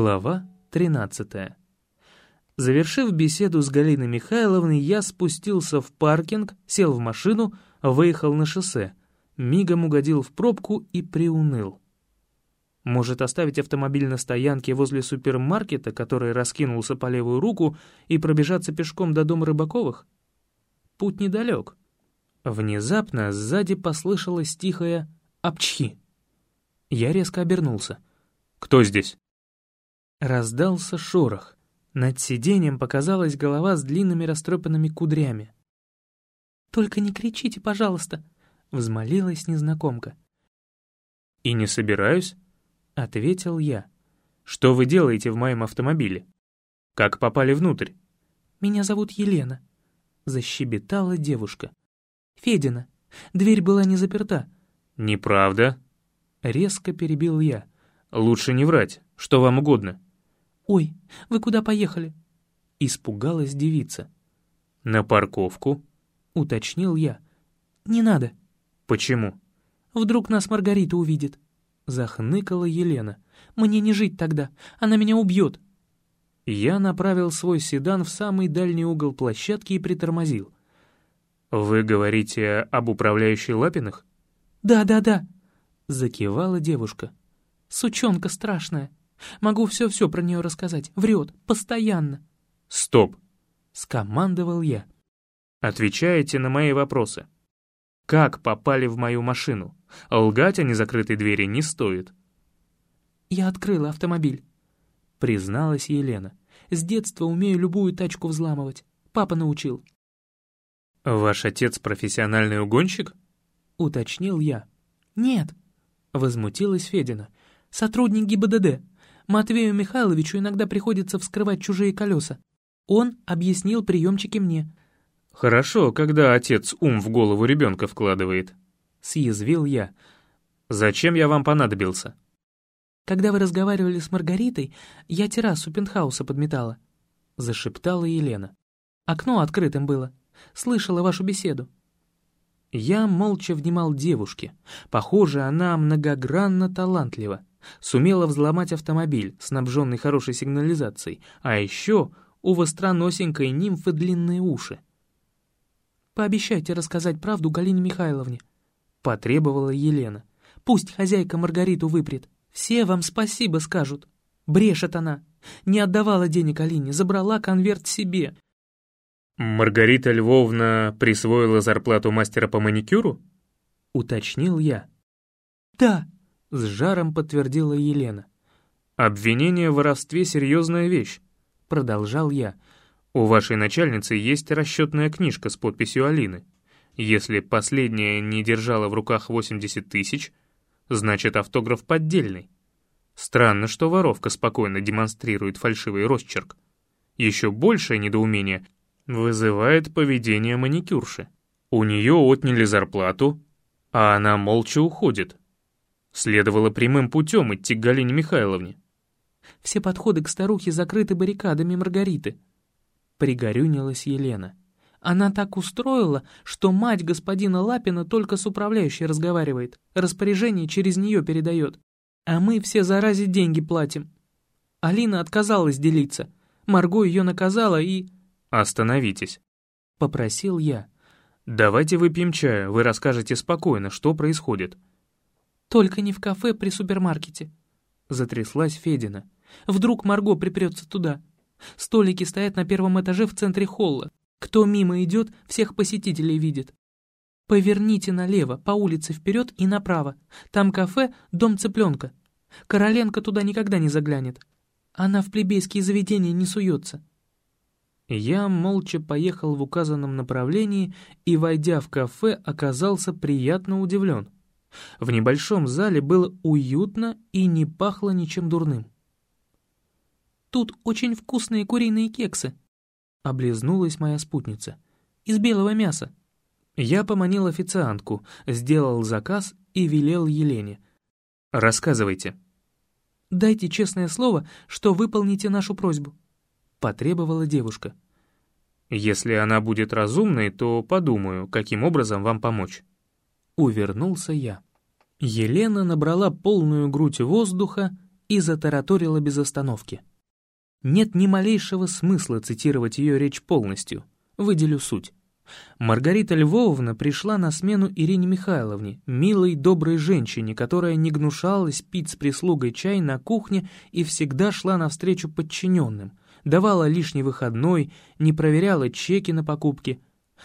Глава 13. Завершив беседу с Галиной Михайловной, я спустился в паркинг, сел в машину, выехал на шоссе, мигом угодил в пробку и приуныл. Может, оставить автомобиль на стоянке возле супермаркета, который раскинулся по левую руку, и пробежаться пешком до дома Рыбаковых? Путь недалек. Внезапно сзади послышалось тихое «Апчхи». Я резко обернулся. «Кто здесь?» Раздался шорох. Над сиденьем показалась голова с длинными растрепанными кудрями. «Только не кричите, пожалуйста», — взмолилась незнакомка. «И не собираюсь», — ответил я. «Что вы делаете в моем автомобиле? Как попали внутрь?» «Меня зовут Елена», — защебетала девушка. «Федина, дверь была не заперта». «Неправда», — резко перебил я. «Лучше не врать. Что вам угодно?» «Ой, вы куда поехали?» Испугалась девица. «На парковку», — уточнил я. «Не надо». «Почему?» «Вдруг нас Маргарита увидит», — захныкала Елена. «Мне не жить тогда, она меня убьет». Я направил свой седан в самый дальний угол площадки и притормозил. «Вы говорите об управляющей Лапиных?» «Да, да, да», — закивала девушка. «Сучонка страшная». Могу все-все про нее рассказать. Врет. Постоянно. Стоп. Скомандовал я. Отвечаете на мои вопросы. Как попали в мою машину? Лгать о незакрытой двери не стоит. Я открыла автомобиль. Призналась Елена. С детства умею любую тачку взламывать. Папа научил. «Ваш отец профессиональный угонщик?» — уточнил я. «Нет», — возмутилась Федина. «Сотрудник ГИБДД. Матвею Михайловичу иногда приходится вскрывать чужие колеса. Он объяснил приемчики мне. «Хорошо, когда отец ум в голову ребенка вкладывает», — съязвил я. «Зачем я вам понадобился?» «Когда вы разговаривали с Маргаритой, я террасу пентхауса подметала», — зашептала Елена. «Окно открытым было. Слышала вашу беседу». Я молча внимал девушке. Похоже, она многогранно талантлива сумела взломать автомобиль, снабженный хорошей сигнализацией, а еще у востроносенькой нимфы длинные уши. «Пообещайте рассказать правду Галине Михайловне», — потребовала Елена. «Пусть хозяйка Маргариту выпрет. Все вам спасибо скажут. Брешет она. Не отдавала денег Алине, забрала конверт себе». «Маргарита Львовна присвоила зарплату мастера по маникюру?» — уточнил я. «Да», — с жаром подтвердила Елена. «Обвинение в воровстве — серьезная вещь», — продолжал я. «У вашей начальницы есть расчетная книжка с подписью Алины. Если последняя не держала в руках 80 тысяч, значит автограф поддельный. Странно, что воровка спокойно демонстрирует фальшивый росчерк. Еще большее недоумение вызывает поведение маникюрши. У нее отняли зарплату, а она молча уходит. Следовало прямым путем идти к Галине Михайловне. «Все подходы к старухе закрыты баррикадами Маргариты», — пригорюнилась Елена. «Она так устроила, что мать господина Лапина только с управляющей разговаривает, распоряжение через нее передает. А мы все заразе деньги платим. Алина отказалась делиться. Марго ее наказала и...» «Остановитесь», — попросил я. «Давайте выпьем чая, вы расскажете спокойно, что происходит». «Только не в кафе при супермаркете», — затряслась Федина. «Вдруг Марго припрется туда. Столики стоят на первом этаже в центре холла. Кто мимо идет, всех посетителей видит. Поверните налево, по улице вперед и направо. Там кафе «Дом цыпленка». Короленко туда никогда не заглянет. Она в плебейские заведения не суется». Я молча поехал в указанном направлении и, войдя в кафе, оказался приятно удивлен. В небольшом зале было уютно и не пахло ничем дурным. «Тут очень вкусные куриные кексы», — облизнулась моя спутница. «Из белого мяса». Я поманил официантку, сделал заказ и велел Елене. «Рассказывайте». «Дайте честное слово, что выполните нашу просьбу», — потребовала девушка. «Если она будет разумной, то подумаю, каким образом вам помочь». Увернулся я. Елена набрала полную грудь воздуха и затараторила без остановки. Нет ни малейшего смысла цитировать ее речь полностью, выделю суть. Маргарита Львовна пришла на смену Ирине Михайловне, милой, доброй женщине, которая не гнушалась пить с прислугой чай на кухне и всегда шла навстречу подчиненным, давала лишний выходной, не проверяла чеки на покупки.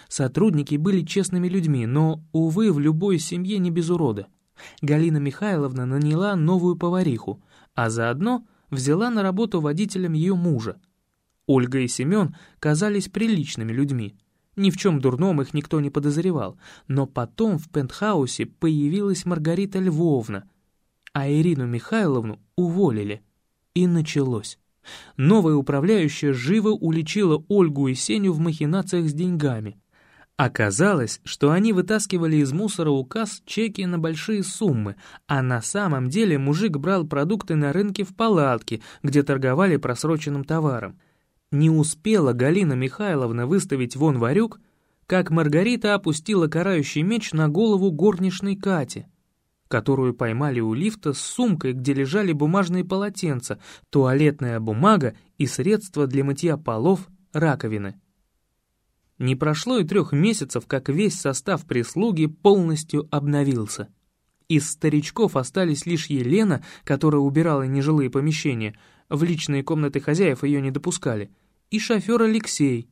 Сотрудники были честными людьми, но, увы, в любой семье не без урода. Галина Михайловна наняла новую повариху, а заодно взяла на работу водителем ее мужа. Ольга и Семен казались приличными людьми, ни в чем дурном их никто не подозревал, но потом в пентхаусе появилась Маргарита Львовна, а Ирину Михайловну уволили. И началось. Новая управляющая живо уличила Ольгу и Сеню в махинациях с деньгами. Оказалось, что они вытаскивали из мусора указ чеки на большие суммы, а на самом деле мужик брал продукты на рынке в палатке, где торговали просроченным товаром. Не успела Галина Михайловна выставить вон варюк, как Маргарита опустила карающий меч на голову горничной Кати, которую поймали у лифта с сумкой, где лежали бумажные полотенца, туалетная бумага и средства для мытья полов, раковины. Не прошло и трех месяцев, как весь состав прислуги полностью обновился. Из старичков остались лишь Елена, которая убирала нежилые помещения, в личные комнаты хозяев ее не допускали, и шофер Алексей.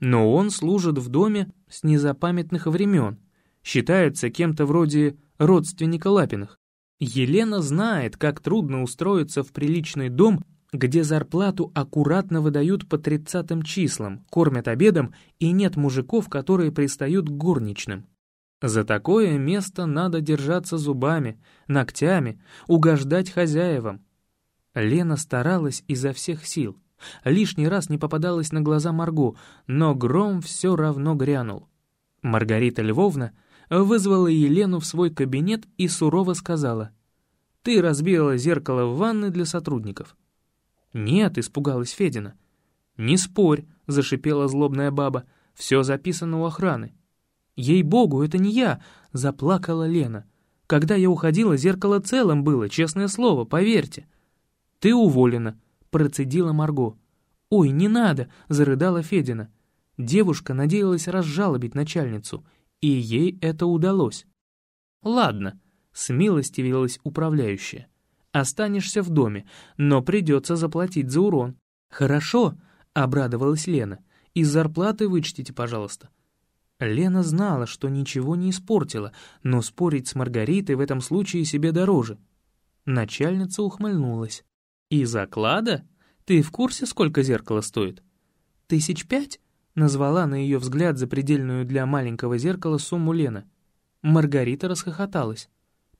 Но он служит в доме с незапамятных времен, считается кем-то вроде родственника Лапиных. Елена знает, как трудно устроиться в приличный дом где зарплату аккуратно выдают по тридцатым числам, кормят обедом и нет мужиков, которые пристают к горничным. За такое место надо держаться зубами, ногтями, угождать хозяевам. Лена старалась изо всех сил. Лишний раз не попадалась на глаза Марго, но гром все равно грянул. Маргарита Львовна вызвала Елену в свой кабинет и сурово сказала, «Ты разбила зеркало в ванной для сотрудников. «Нет», — испугалась Федина. «Не спорь», — зашипела злобная баба, — «все записано у охраны». «Ей-богу, это не я», — заплакала Лена. «Когда я уходила, зеркало целым было, честное слово, поверьте». «Ты уволена», — процедила Марго. «Ой, не надо», — зарыдала Федина. Девушка надеялась разжалобить начальницу, и ей это удалось. «Ладно», — смилостивилась управляющая. Останешься в доме, но придется заплатить за урон». «Хорошо», — обрадовалась Лена. «Из зарплаты вычтите, пожалуйста». Лена знала, что ничего не испортила, но спорить с Маргаритой в этом случае себе дороже. Начальница ухмыльнулась. «Из оклада? Ты в курсе, сколько зеркало стоит?» «Тысяч пять?» — назвала на ее взгляд запредельную для маленького зеркала сумму Лена. Маргарита расхохоталась.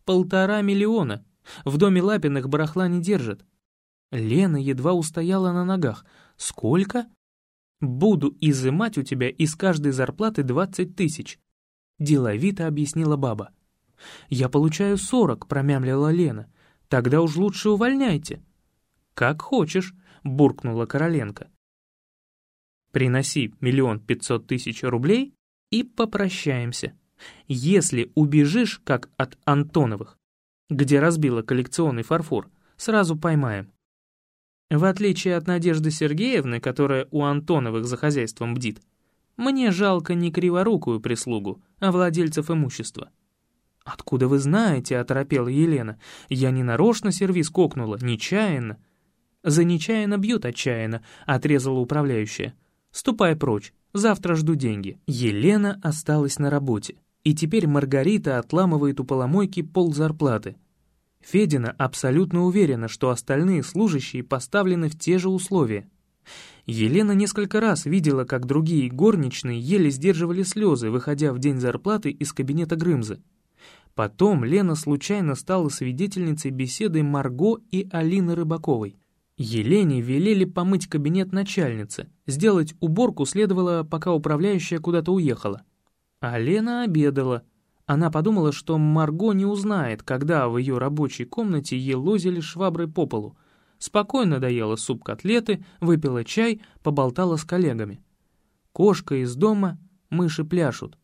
«Полтора миллиона!» В доме Лапиных барахла не держит. Лена едва устояла на ногах. Сколько? Буду изымать у тебя из каждой зарплаты двадцать тысяч. Деловито объяснила баба. Я получаю сорок, промямлила Лена. Тогда уж лучше увольняйте. Как хочешь, буркнула Короленко. Приноси миллион пятьсот тысяч рублей и попрощаемся. Если убежишь, как от Антоновых, где разбила коллекционный фарфор, сразу поймаем. В отличие от Надежды Сергеевны, которая у Антоновых за хозяйством бдит, мне жалко не криворукую прислугу, а владельцев имущества. «Откуда вы знаете?» — оторопела Елена. «Я не нарочно сервис кокнула, нечаянно». «За нечаянно бьют отчаянно», — отрезала управляющая. «Ступай прочь, завтра жду деньги». Елена осталась на работе и теперь Маргарита отламывает у поломойки пол зарплаты. Федина абсолютно уверена, что остальные служащие поставлены в те же условия. Елена несколько раз видела, как другие горничные еле сдерживали слезы, выходя в день зарплаты из кабинета Грымзы. Потом Лена случайно стала свидетельницей беседы Марго и Алины Рыбаковой. Елене велели помыть кабинет начальницы, сделать уборку следовало, пока управляющая куда-то уехала. А Лена обедала. Она подумала, что Марго не узнает, когда в ее рабочей комнате елозили шваброй по полу. Спокойно доела суп-котлеты, выпила чай, поболтала с коллегами. Кошка из дома, мыши пляшут.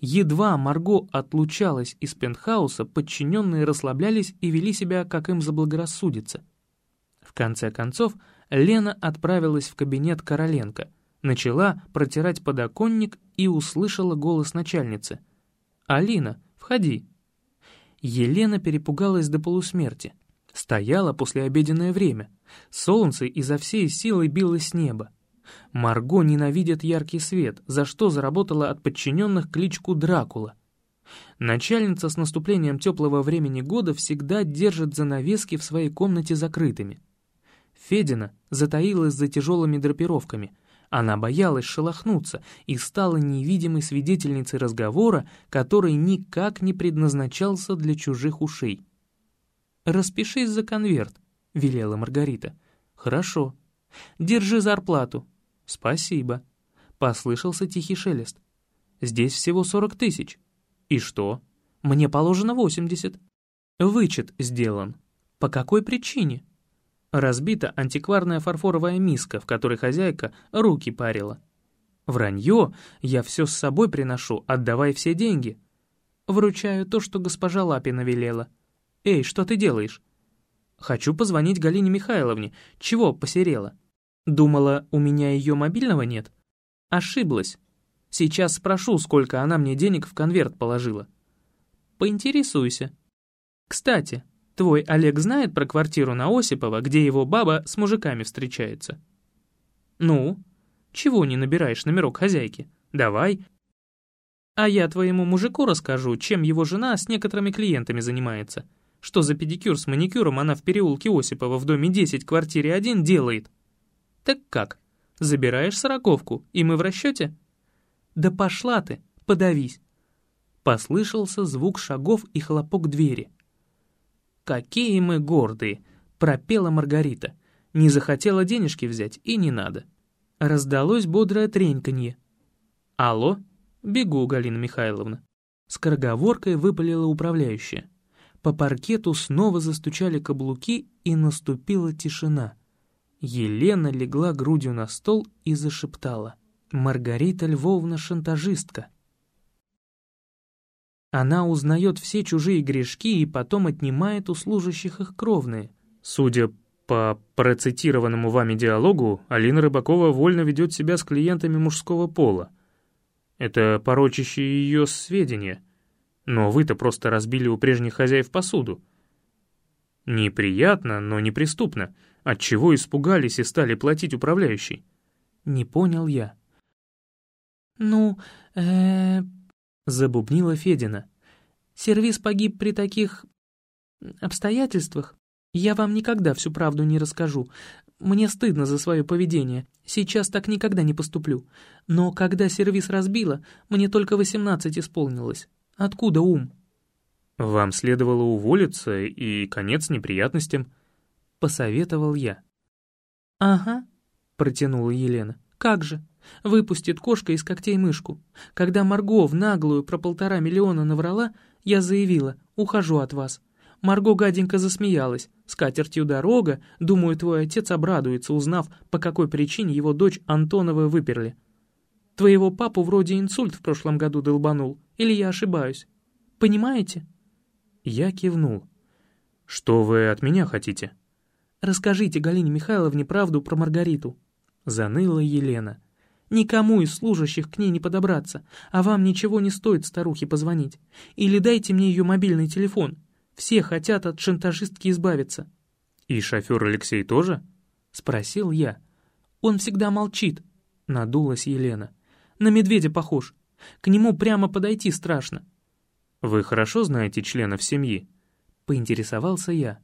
Едва Марго отлучалась из пентхауса, подчиненные расслаблялись и вели себя, как им заблагорассудится. конце концов, Лена отправилась в кабинет Короленко, начала протирать подоконник и услышала голос начальницы. «Алина, входи». Елена перепугалась до полусмерти. Стояла после обеденное время. Солнце изо всей силы било с неба. Марго ненавидит яркий свет, за что заработала от подчиненных кличку Дракула. Начальница с наступлением теплого времени года всегда держит занавески в своей комнате закрытыми. Федина затаилась за тяжелыми драпировками. Она боялась шелохнуться и стала невидимой свидетельницей разговора, который никак не предназначался для чужих ушей. «Распишись за конверт», — велела Маргарита. «Хорошо. Держи зарплату». «Спасибо», — послышался тихий шелест. «Здесь всего сорок тысяч». «И что? Мне положено восемьдесят». «Вычет сделан». «По какой причине?» Разбита антикварная фарфоровая миска, в которой хозяйка руки парила. «Вранье, я все с собой приношу, отдавай все деньги». «Вручаю то, что госпожа Лапина велела». «Эй, что ты делаешь?» «Хочу позвонить Галине Михайловне. Чего посерела?» «Думала, у меня ее мобильного нет?» «Ошиблась. Сейчас спрошу, сколько она мне денег в конверт положила». «Поинтересуйся». «Кстати, твой Олег знает про квартиру на Осипова, где его баба с мужиками встречается?» «Ну? Чего не набираешь номерок хозяйки? Давай». «А я твоему мужику расскажу, чем его жена с некоторыми клиентами занимается» что за педикюр с маникюром она в переулке Осипова в доме 10, квартире 1 делает. Так как? Забираешь сороковку, и мы в расчете? Да пошла ты, подавись. Послышался звук шагов и хлопок двери. «Какие мы гордые!» — пропела Маргарита. Не захотела денежки взять, и не надо. Раздалось бодрое треньканье. «Алло? Бегу, Галина Михайловна». Скороговоркой выпалила управляющая. По паркету снова застучали каблуки, и наступила тишина. Елена легла грудью на стол и зашептала. «Маргарита Львовна шантажистка». Она узнает все чужие грешки и потом отнимает у служащих их кровные. Судя по процитированному вами диалогу, Алина Рыбакова вольно ведет себя с клиентами мужского пола. Это порочащие ее сведения — но вы-то просто разбили у прежних хозяев посуду. Неприятно, но неприступно. Отчего испугались и стали платить управляющий? Не понял я. Ну, э, забубнила Федина. Сервис погиб при таких обстоятельствах. Я вам никогда всю правду не расскажу. Мне стыдно за свое поведение. Сейчас так никогда не поступлю. Но когда сервис разбила, мне только восемнадцать исполнилось. Откуда ум?» «Вам следовало уволиться, и конец неприятностям», — посоветовал я. «Ага», — протянула Елена. «Как же? Выпустит кошка из когтей мышку. Когда Марго в наглую про полтора миллиона наврала, я заявила, ухожу от вас. Марго гаденько засмеялась. С катертью дорога, думаю, твой отец обрадуется, узнав, по какой причине его дочь Антонова выперли. Твоего папу вроде инсульт в прошлом году долбанул. Или я ошибаюсь? Понимаете?» Я кивнул. «Что вы от меня хотите?» «Расскажите Галине Михайловне правду про Маргариту», — заныла Елена. «Никому из служащих к ней не подобраться, а вам ничего не стоит старухе позвонить. Или дайте мне ее мобильный телефон. Все хотят от шантажистки избавиться». «И шофер Алексей тоже?» — спросил я. «Он всегда молчит», — надулась Елена. «На медведя похож. К нему прямо подойти страшно». «Вы хорошо знаете членов семьи?» — поинтересовался я.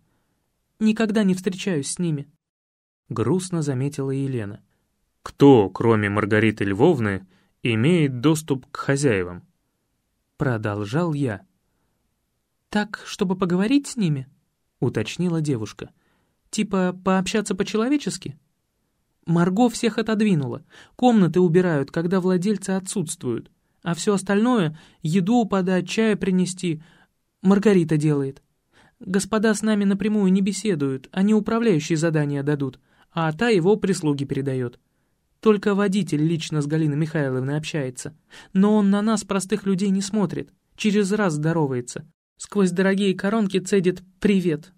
«Никогда не встречаюсь с ними», — грустно заметила Елена. «Кто, кроме Маргариты Львовны, имеет доступ к хозяевам?» Продолжал я. «Так, чтобы поговорить с ними?» — уточнила девушка. «Типа пообщаться по-человечески?» Марго всех отодвинула. Комнаты убирают, когда владельцы отсутствуют. А все остальное — еду подать, чая принести — Маргарита делает. Господа с нами напрямую не беседуют, они управляющие задания дадут, а та его прислуги передает. Только водитель лично с Галиной Михайловной общается. Но он на нас, простых людей, не смотрит, через раз здоровается. Сквозь дорогие коронки цедит «Привет».